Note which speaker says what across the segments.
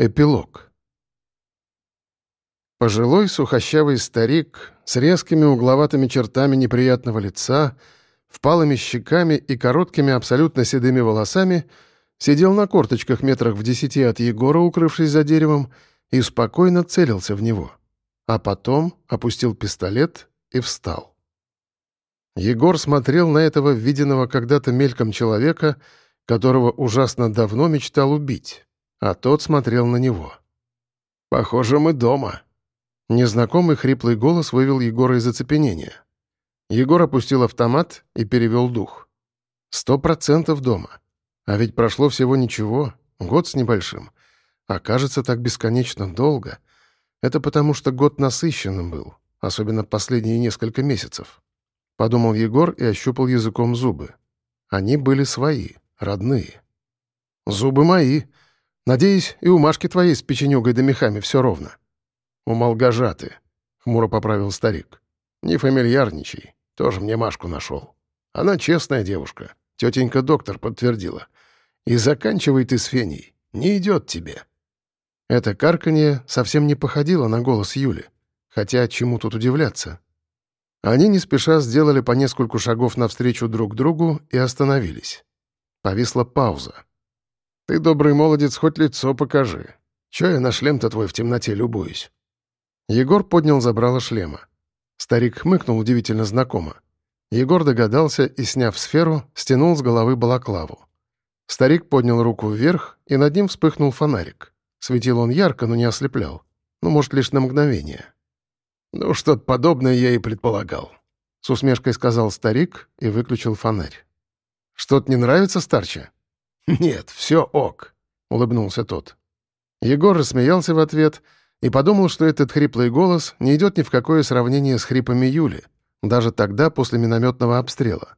Speaker 1: Эпилог. Пожилой сухощавый старик с резкими угловатыми чертами неприятного лица, впалыми щеками и короткими абсолютно седыми волосами сидел на корточках метрах в десяти от Егора, укрывшись за деревом, и спокойно целился в него. А потом опустил пистолет и встал. Егор смотрел на этого виденного когда-то мельком человека, которого ужасно давно мечтал убить а тот смотрел на него. «Похоже, мы дома». Незнакомый хриплый голос вывел Егора из оцепенения. Егор опустил автомат и перевел дух. «Сто процентов дома. А ведь прошло всего ничего, год с небольшим. А кажется так бесконечно долго. Это потому, что год насыщенным был, особенно последние несколько месяцев». Подумал Егор и ощупал языком зубы. Они были свои, родные. «Зубы мои», Надеюсь, и у Машки твоей с печенюгой да мехами все ровно». «У Молгожаты», — хмуро поправил старик. «Не фамильярничай. Тоже мне Машку нашел. Она честная девушка. Тетенька доктор подтвердила. И заканчивай ты с Феней. Не идет тебе». Это карканье совсем не походило на голос Юли. Хотя чему тут удивляться? Они не спеша сделали по нескольку шагов навстречу друг другу и остановились. Повисла пауза. Ты, добрый молодец, хоть лицо покажи. Че я на шлем-то твой в темноте любуюсь?» Егор поднял забрало шлема. Старик хмыкнул удивительно знакомо. Егор догадался и, сняв сферу, стянул с головы балаклаву. Старик поднял руку вверх, и над ним вспыхнул фонарик. Светил он ярко, но не ослеплял. Ну, может, лишь на мгновение. «Ну, что-то подобное я и предполагал», — с усмешкой сказал старик и выключил фонарь. «Что-то не нравится, старче?» «Нет, все ок», — улыбнулся тот. Егор рассмеялся в ответ и подумал, что этот хриплый голос не идет ни в какое сравнение с хрипами Юли, даже тогда, после минометного обстрела.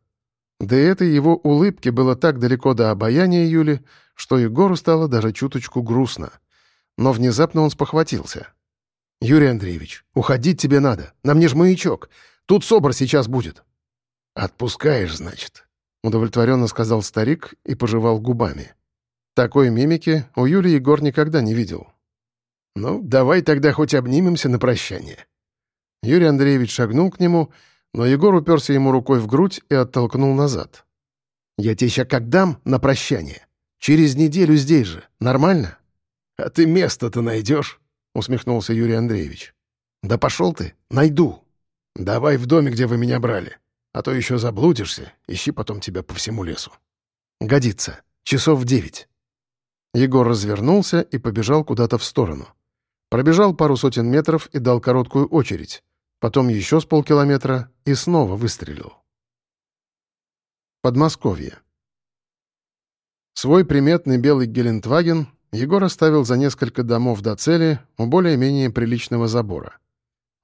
Speaker 1: Да и этой его улыбки было так далеко до обаяния Юли, что Егору стало даже чуточку грустно. Но внезапно он спохватился. «Юрий Андреевич, уходить тебе надо. На мне ж маячок. Тут СОБР сейчас будет». «Отпускаешь, значит?» — удовлетворенно сказал старик и пожевал губами. Такой мимики у Юли Егор никогда не видел. «Ну, давай тогда хоть обнимемся на прощание». Юрий Андреевич шагнул к нему, но Егор уперся ему рукой в грудь и оттолкнул назад. «Я тебе сейчас как дам на прощание? Через неделю здесь же. Нормально?» «А ты место-то найдешь?» — усмехнулся Юрий Андреевич. «Да пошел ты, найду. Давай в доме, где вы меня брали. А то еще заблудишься, ищи потом тебя по всему лесу. Годится. Часов девять. Егор развернулся и побежал куда-то в сторону. Пробежал пару сотен метров и дал короткую очередь. Потом еще с полкилометра и снова выстрелил. Подмосковье. Свой приметный белый Гелендваген Егор оставил за несколько домов до цели у более-менее приличного забора.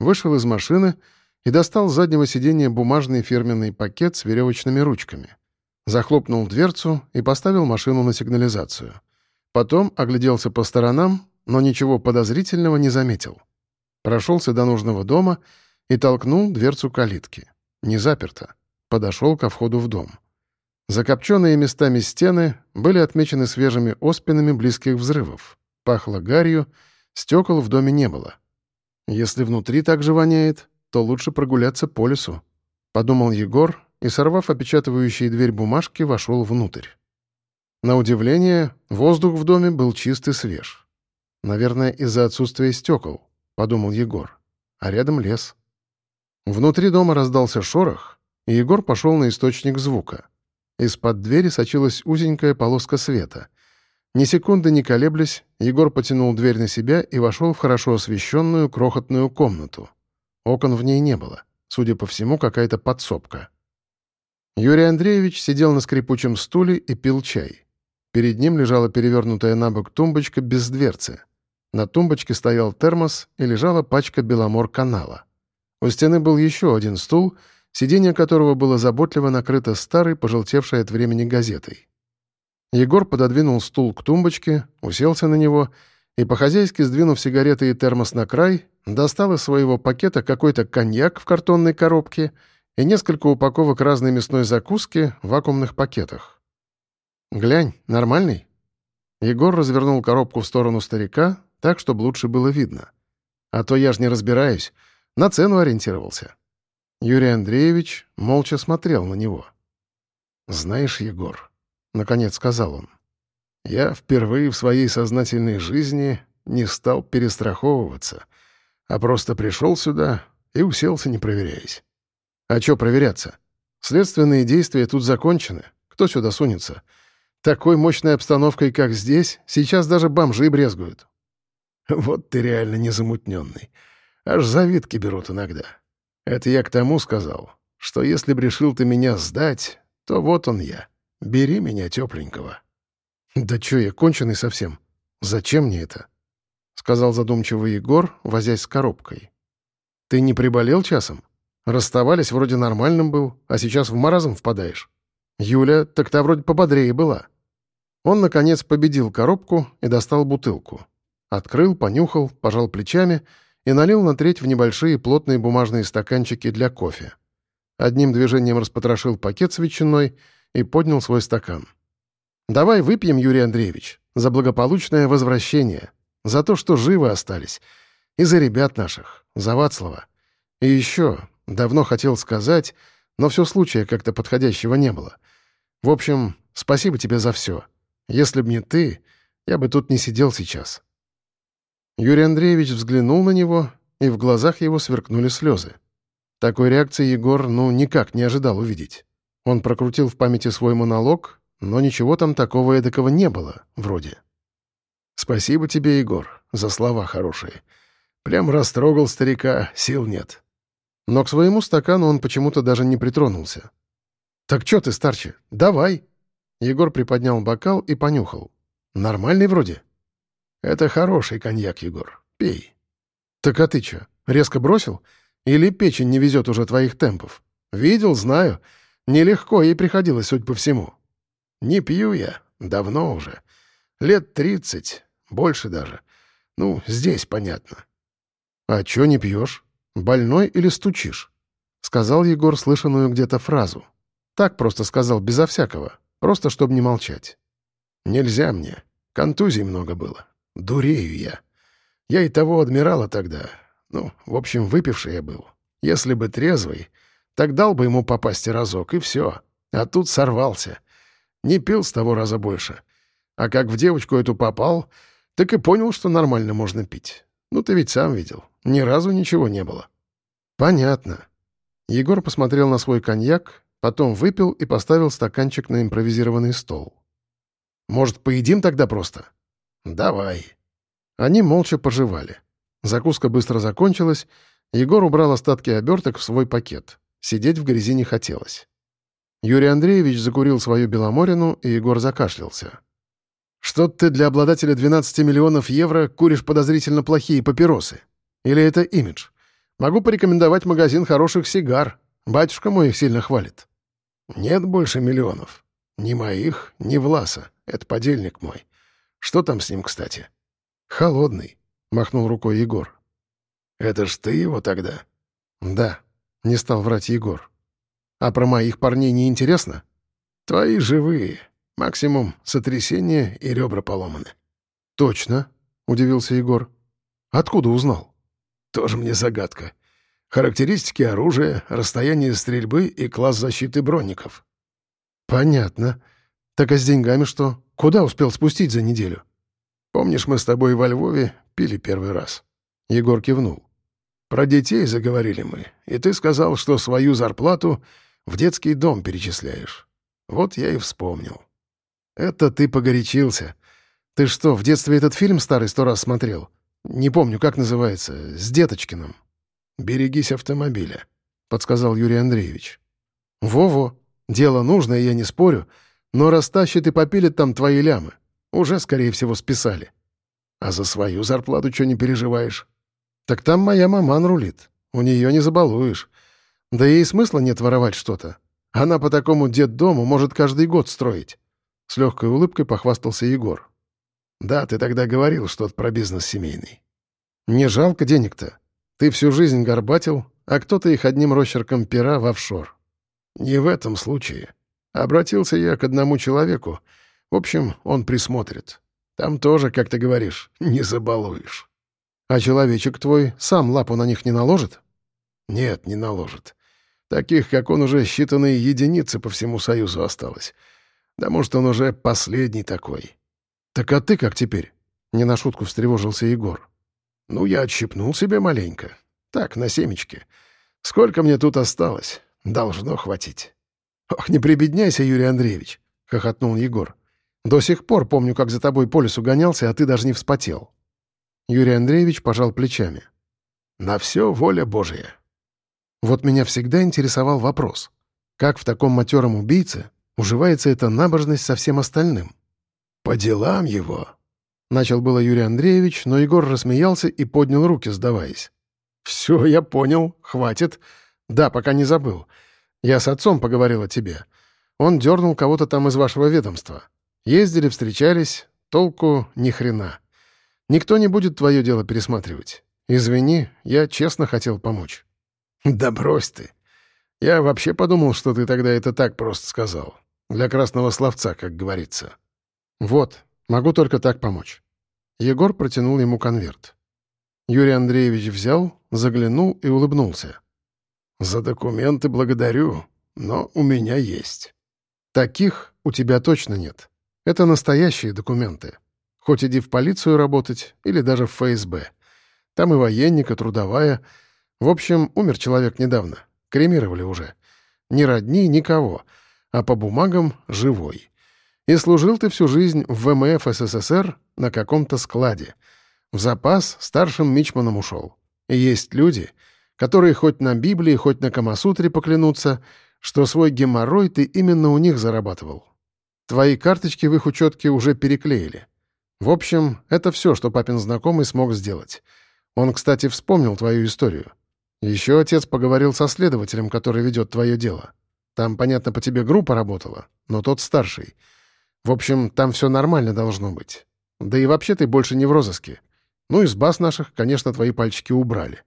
Speaker 1: Вышел из машины — и достал с заднего сиденья бумажный фирменный пакет с веревочными ручками. Захлопнул дверцу и поставил машину на сигнализацию. Потом огляделся по сторонам, но ничего подозрительного не заметил. Прошелся до нужного дома и толкнул дверцу калитки. Не заперто. Подошел ко входу в дом. Закопченные местами стены были отмечены свежими оспинами близких взрывов. Пахло гарью, стекол в доме не было. Если внутри так же воняет, то лучше прогуляться по лесу», — подумал Егор и, сорвав опечатывающие дверь бумажки, вошел внутрь. На удивление, воздух в доме был чист и свеж. «Наверное, из-за отсутствия стекол», — подумал Егор. А рядом лес. Внутри дома раздался шорох, и Егор пошел на источник звука. Из-под двери сочилась узенькая полоска света. Ни секунды не колеблясь, Егор потянул дверь на себя и вошел в хорошо освещенную крохотную комнату. Окон в ней не было. Судя по всему, какая-то подсобка. Юрий Андреевич сидел на скрипучем стуле и пил чай. Перед ним лежала перевернутая на бок тумбочка без дверцы. На тумбочке стоял термос и лежала пачка Беломор-канала. У стены был еще один стул, сиденье которого было заботливо накрыто старой, пожелтевшей от времени газетой. Егор пододвинул стул к тумбочке, уселся на него и, по-хозяйски сдвинув сигареты и термос на край, достал из своего пакета какой-то коньяк в картонной коробке и несколько упаковок разной мясной закуски в вакуумных пакетах. «Глянь, нормальный?» Егор развернул коробку в сторону старика, так, чтобы лучше было видно. А то я ж не разбираюсь, на цену ориентировался. Юрий Андреевич молча смотрел на него. «Знаешь, Егор», — наконец сказал он, — «я впервые в своей сознательной жизни не стал перестраховываться, а просто пришел сюда и уселся, не проверяясь. А чё проверяться? Следственные действия тут закончены. Кто сюда сунется? Такой мощной обстановкой, как здесь, сейчас даже бомжи брезгуют. Вот ты реально незамутненный. Аж завидки берут иногда. Это я к тому сказал, что если б решил ты меня сдать, то вот он я. Бери меня тепленького. Да чё я, конченый совсем? Зачем мне это? Сказал задумчивый Егор, возясь с коробкой. Ты не приболел часом? Расставались, вроде нормальным был, а сейчас в маразм впадаешь. Юля, так та вроде пободрее была. Он, наконец, победил коробку и достал бутылку. Открыл, понюхал, пожал плечами и налил на треть в небольшие плотные бумажные стаканчики для кофе. Одним движением распотрошил пакет с ветчиной и поднял свой стакан. «Давай выпьем, Юрий Андреевич, за благополучное возвращение, за то, что живы остались, и за ребят наших, за Вацлава. И еще, давно хотел сказать, но все случая как-то подходящего не было. В общем, спасибо тебе за все. Если б не ты, я бы тут не сидел сейчас». Юрий Андреевич взглянул на него, и в глазах его сверкнули слезы. Такой реакции Егор, ну, никак не ожидал увидеть. Он прокрутил в памяти свой монолог, но ничего там такого эдакого не было, вроде. «Спасибо тебе, Егор, за слова хорошие. Прям растрогал старика, сил нет». Но к своему стакану он почему-то даже не притронулся. «Так чё ты, старче, давай!» Егор приподнял бокал и понюхал. «Нормальный вроде?» «Это хороший коньяк, Егор. Пей». «Так а ты чё, резко бросил? Или печень не везет уже твоих темпов? Видел, знаю. Нелегко ей приходилось, судь по всему». «Не пью я. Давно уже. Лет тридцать. Больше даже. Ну, здесь понятно». «А чё не пьешь? Больной или стучишь?» — сказал Егор слышанную где-то фразу. Так просто сказал, безо всякого. Просто, чтобы не молчать. «Нельзя мне. Контузий много было. Дурею я. Я и того адмирала тогда. Ну, в общем, выпивший я был. Если бы трезвый, так дал бы ему попасть разок, и все. А тут сорвался. Не пил с того раза больше. А как в девочку эту попал, так и понял, что нормально можно пить. Ну, ты ведь сам видел. Ни разу ничего не было. Понятно. Егор посмотрел на свой коньяк, потом выпил и поставил стаканчик на импровизированный стол. «Может, поедим тогда просто?» «Давай». Они молча пожевали. Закуска быстро закончилась. Егор убрал остатки оберток в свой пакет. Сидеть в грязи не хотелось. Юрий Андреевич закурил свою беломорину, и Егор закашлялся. «Что ты для обладателя 12 миллионов евро куришь подозрительно плохие папиросы? Или это имидж? Могу порекомендовать магазин хороших сигар. Батюшка мой их сильно хвалит». «Нет больше миллионов. Ни моих, ни Власа. Это подельник мой. Что там с ним, кстати?» «Холодный», — махнул рукой Егор. «Это ж ты его тогда?» «Да», — не стал врать Егор. «А про моих парней не интересно?» «Твои живые. Максимум сотрясение и ребра поломаны». «Точно», — удивился Егор. «Откуда узнал?» «Тоже мне загадка. Характеристики оружия, расстояние стрельбы и класс защиты бронников». «Понятно. Так а с деньгами что? Куда успел спустить за неделю?» «Помнишь, мы с тобой во Львове пили первый раз?» Егор кивнул. «Про детей заговорили мы, и ты сказал, что свою зарплату в детский дом перечисляешь. Вот я и вспомнил». «Это ты погорячился. Ты что, в детстве этот фильм старый сто раз смотрел? Не помню, как называется, с Деточкиным». «Берегись автомобиля», — подсказал Юрий Андреевич. «Во-во, дело нужное, я не спорю, но растащит и попилит там твои лямы. Уже, скорее всего, списали. А за свою зарплату что не переживаешь? Так там моя маман рулит. У нее не забалуешь. Да ей смысла нет воровать что-то. Она по такому детдому может каждый год строить. С легкой улыбкой похвастался Егор. «Да, ты тогда говорил что-то про бизнес семейный. Не жалко денег-то. Ты всю жизнь горбатил, а кто-то их одним росчерком пера в офшор. Не в этом случае. Обратился я к одному человеку, в общем, он присмотрит.
Speaker 2: Там тоже, как ты говоришь, не забалуешь.
Speaker 1: А человечек твой сам лапу на них не наложит?
Speaker 2: Нет, не наложит. Таких, как он, уже считанные единицы по всему Союзу осталось. Да может, он уже последний такой.
Speaker 1: Так а ты как теперь? Не на шутку встревожился Егор.
Speaker 2: Ну, я отщипнул себе маленько. Так, на семечке. Сколько мне тут осталось? Должно хватить.
Speaker 1: «Ох, не прибедняйся, Юрий Андреевич!» — хохотнул Егор. «До сих пор помню, как за тобой по лесу гонялся, а ты даже не вспотел». Юрий Андреевич пожал плечами.
Speaker 2: «На все воля Божия».
Speaker 1: Вот меня всегда интересовал вопрос. Как в таком матером убийце уживается эта набожность со всем остальным?
Speaker 2: «По делам его», —
Speaker 1: начал было Юрий Андреевич, но Егор рассмеялся и поднял руки, сдаваясь. «Все, я понял, хватит. Да, пока не забыл. Я с отцом поговорил о тебе. Он дернул кого-то там из вашего ведомства. Ездили, встречались, толку ни хрена. Никто не будет твое дело пересматривать. Извини, я честно хотел помочь».
Speaker 2: «Да брось ты. Я вообще подумал, что ты тогда это так просто сказал. Для красного словца, как говорится».
Speaker 1: «Вот, могу только так помочь». Егор протянул ему конверт. Юрий Андреевич взял, заглянул и улыбнулся.
Speaker 2: «За документы благодарю, но у меня есть».
Speaker 1: «Таких у тебя точно нет. Это настоящие документы. Хоть иди в полицию работать или даже в ФСБ. Там и военника, трудовая. В общем, умер человек недавно. Кремировали уже. Ни родни, никого. А по бумагам — живой. И служил ты всю жизнь в ВМФ СССР на каком-то складе — в запас старшим мичманом ушел. И есть люди, которые хоть на Библии, хоть на Камасутре поклянутся, что свой геморрой ты именно у них зарабатывал. Твои карточки в их учетке уже переклеили. В общем, это все, что папин знакомый смог сделать. Он, кстати, вспомнил твою историю. Еще отец поговорил со следователем, который ведет твое дело. Там, понятно, по тебе группа работала, но тот старший. В общем, там все нормально должно быть. Да и вообще ты больше не в розыске. Ну, из баз наших, конечно, твои пальчики убрали.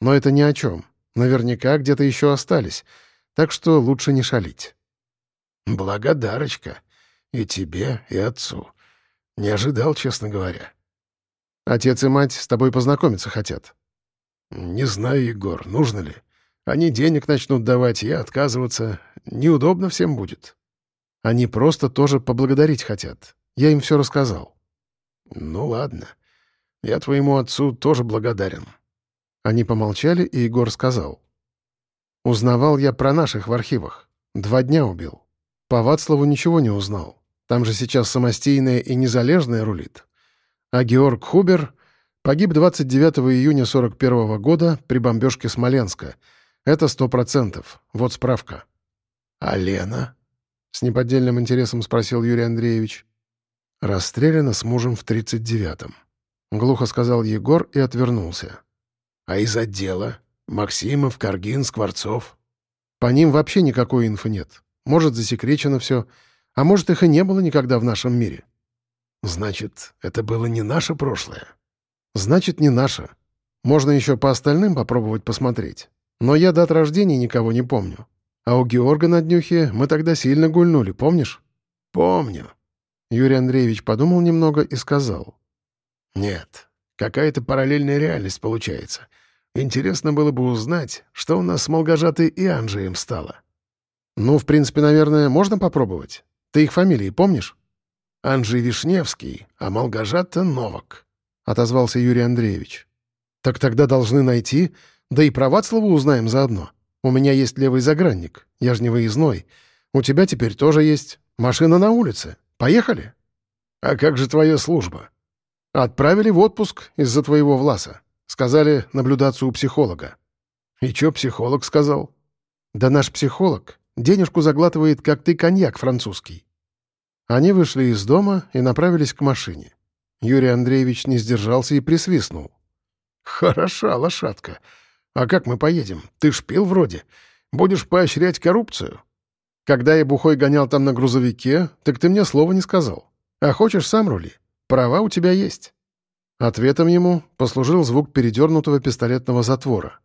Speaker 1: Но это ни о чем. Наверняка где-то еще остались. Так что лучше не шалить.
Speaker 2: Благодарочка. И тебе, и отцу. Не ожидал, честно говоря.
Speaker 1: Отец и мать с тобой познакомиться хотят.
Speaker 2: Не знаю, Егор, нужно ли. Они денег начнут давать, я отказываться. Неудобно всем будет.
Speaker 1: Они просто тоже поблагодарить хотят. Я им все рассказал.
Speaker 2: Ну ладно. Я твоему отцу тоже благодарен».
Speaker 1: Они помолчали, и Егор сказал. «Узнавал я про наших в архивах. Два дня убил. По Вацлаву ничего не узнал. Там же сейчас самостийное и незалежное рулит. А Георг Хубер погиб 29 июня 41 года при бомбежке Смоленска. Это сто процентов. Вот справка».
Speaker 2: «А Лена?»
Speaker 1: — с неподдельным интересом спросил Юрий Андреевич.
Speaker 2: «Расстреляна с мужем в 39-м.
Speaker 1: — глухо сказал Егор и отвернулся.
Speaker 2: «А из отдела? Максимов, Каргин, Скворцов?»
Speaker 1: «По ним вообще никакой инфы нет. Может, засекречено все, а может, их и не было никогда в нашем мире».
Speaker 2: «Значит, это было не наше прошлое?»
Speaker 1: «Значит, не наше. Можно еще по остальным попробовать посмотреть. Но я дат рождения никого не помню. А у Георга на днюхе мы тогда сильно гульнули, помнишь?»
Speaker 2: «Помню».
Speaker 1: Юрий Андреевич подумал немного и сказал.
Speaker 2: Нет, какая-то параллельная реальность получается. Интересно было бы узнать, что у нас с Молгожатой и Анжеем стало.
Speaker 1: Ну, в принципе, наверное, можно попробовать. Ты их фамилии помнишь?
Speaker 2: Анжей Вишневский, а Молгожата — Новак.
Speaker 1: — отозвался Юрий Андреевич. «Так тогда должны найти, да и про Вацлаву узнаем заодно. У меня есть левый загранник, я же не выездной. У тебя теперь тоже есть. Машина на улице. Поехали?»
Speaker 2: «А как же твоя служба?»
Speaker 1: Отправили в отпуск из-за твоего Власа. Сказали наблюдаться у психолога.
Speaker 2: И чё психолог сказал?
Speaker 1: Да наш психолог денежку заглатывает, как ты коньяк французский. Они вышли из дома и направились к машине. Юрий Андреевич не сдержался и присвистнул.
Speaker 2: «Хороша лошадка. А как мы поедем? Ты ж пил вроде. Будешь поощрять коррупцию?»
Speaker 1: «Когда я бухой гонял там на грузовике, так ты мне слова не сказал. А хочешь, сам рули. Права у тебя есть». Ответом ему послужил звук передернутого пистолетного затвора.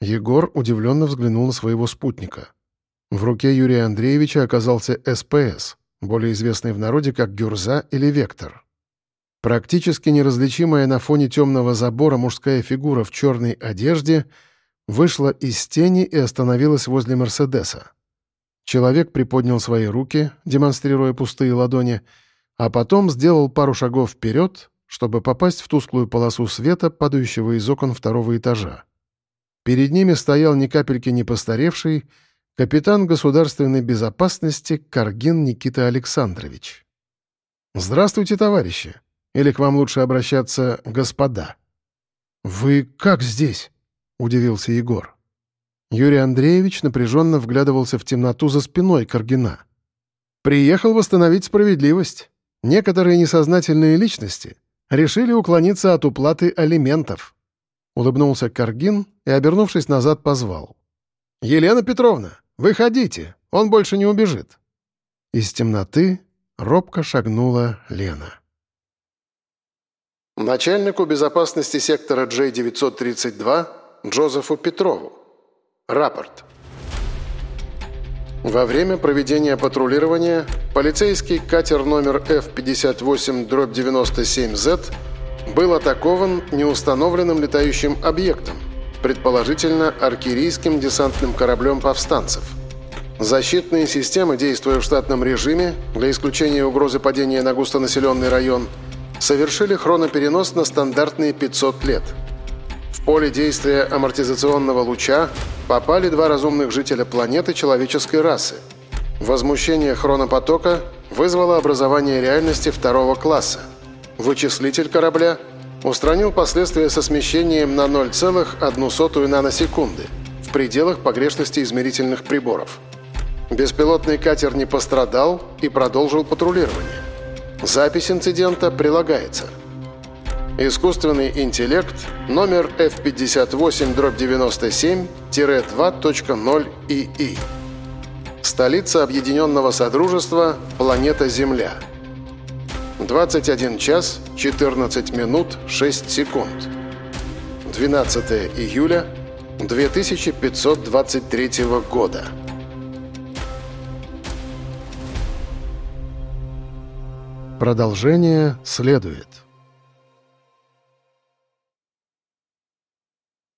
Speaker 1: Егор удивленно взглянул на своего спутника. В руке Юрия Андреевича оказался СПС, более известный в народе как Гюрза или Вектор. Практически неразличимая на фоне темного забора мужская фигура в черной одежде вышла из тени и остановилась возле Мерседеса. Человек приподнял свои руки, демонстрируя пустые ладони, а потом сделал пару шагов вперед, чтобы попасть в тусклую полосу света, падающего из окон второго этажа. Перед ними стоял ни капельки не постаревший капитан государственной безопасности Каргин Никита Александрович. «Здравствуйте, товарищи!» Или к вам лучше обращаться «господа»?» «Вы как здесь?» — удивился Егор. Юрий Андреевич напряженно вглядывался в темноту за спиной Каргина. «Приехал восстановить справедливость. Некоторые несознательные личности решили уклониться от уплаты алиментов». Улыбнулся Каргин и, обернувшись назад, позвал. «Елена Петровна, выходите, он больше не убежит». Из темноты робко шагнула Лена.
Speaker 3: Начальнику безопасности сектора J-932 Джозефу Петрову. Рапорт. Во время проведения патрулирования полицейский катер номер F-58-97Z был атакован неустановленным летающим объектом, предположительно аркерийским десантным кораблем повстанцев. Защитные системы, действуя в штатном режиме, для исключения угрозы падения на густонаселенный район, совершили хроноперенос на стандартные 500 лет – поле действия амортизационного луча попали два разумных жителя планеты человеческой расы. Возмущение хронопотока вызвало образование реальности второго класса. Вычислитель корабля устранил последствия со смещением на 0,01 наносекунды в пределах погрешности измерительных приборов. Беспилотный катер не пострадал и продолжил патрулирование. Запись инцидента прилагается – Искусственный интеллект номер F58-97-2.0ИИ. Столица Объединенного Содружества «Планета Земля». 21 час 14 минут 6 секунд. 12 июля 2523 года.
Speaker 1: Продолжение следует.